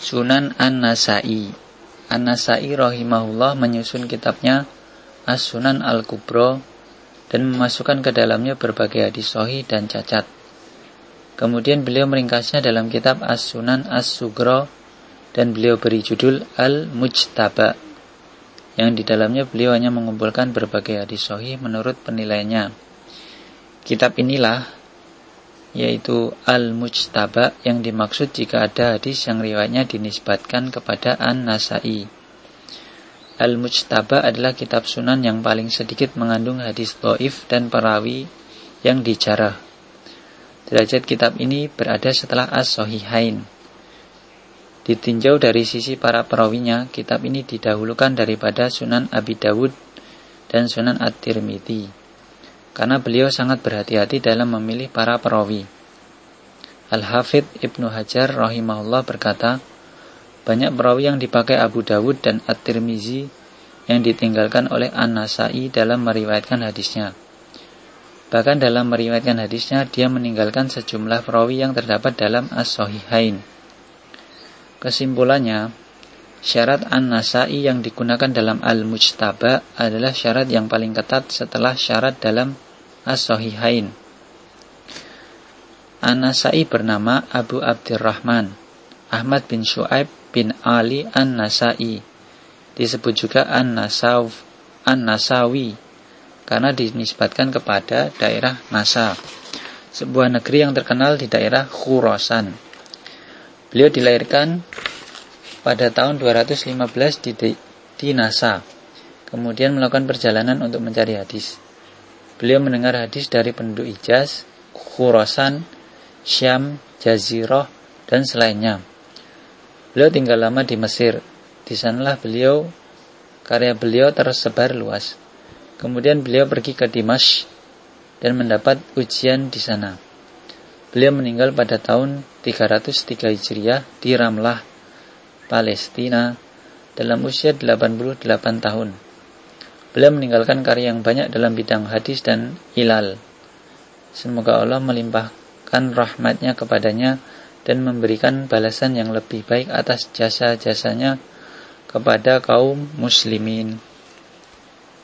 Sunan An-Nasai An-Nasai rahimahullah menyusun kitabnya As-Sunan Al-Kubro dan memasukkan ke dalamnya berbagai hadis sahih dan cacat. Kemudian beliau meringkasnya dalam kitab As-Sunan As-Sugro dan beliau beri judul Al-Mujtaba yang di dalamnya beliau hanya mengumpulkan berbagai hadis sahih menurut penilaiannya. Kitab inilah yaitu Al-Mujtaba yang dimaksud jika ada hadis yang riwayatnya dinisbatkan kepada An-Nasai. Al-Mujtaba adalah kitab sunan yang paling sedikit mengandung hadis do'if dan perawi yang dijarah. Derajat kitab ini berada setelah As-Sohihain. Ditinjau dari sisi para perawinya, kitab ini didahulukan daripada Sunan Abi Dawud dan Sunan At-Tirmidzi karena beliau sangat berhati-hati dalam memilih para perawi. Al-Hafidh Ibnu Hajar rahimahullah berkata, banyak perawi yang dipakai Abu Dawud dan At-Tirmizi yang ditinggalkan oleh An-Nasai dalam meriwayatkan hadisnya. Bahkan dalam meriwayatkan hadisnya, dia meninggalkan sejumlah perawi yang terdapat dalam As-Sahihain. Kesimpulannya, syarat An-Nasai yang digunakan dalam Al-Mujtaba adalah syarat yang paling ketat setelah syarat dalam As-Sahihain. An-Nasai bernama Abu Abdurrahman Ahmad bin Shu'aib bin Ali An-Nasai. Disebut juga An-Nasaw An-Nasawi karena dinisbatkan kepada daerah Nasa, sebuah negeri yang terkenal di daerah Khurasan. Beliau dilahirkan pada tahun 215 di, di Nasa. Kemudian melakukan perjalanan untuk mencari hadis. Beliau mendengar hadis dari penduduk Ijaz, Khurasan, Syam, Jazirah, dan selainnya. Beliau tinggal lama di Mesir. Di sanalah beliau, karya beliau tersebar luas. Kemudian beliau pergi ke Dimash dan mendapat ujian di sana. Beliau meninggal pada tahun 303 Hijriah di Ramlah, Palestina dalam usia 88 tahun. Beliau meninggalkan karya yang banyak dalam bidang hadis dan ilal. Semoga Allah melimpahkan rahmatnya kepadanya dan memberikan balasan yang lebih baik atas jasa-jasanya kepada kaum muslimin.